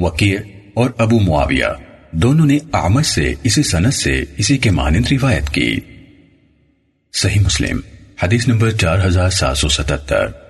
وقیع اور ابو معاویہ دونوں نے اعمش سے اسی سنت سے اسی کے مانند روایت کی۔ صحیح مسلم، حدیث نمبر چار ہزار سات سو ستتر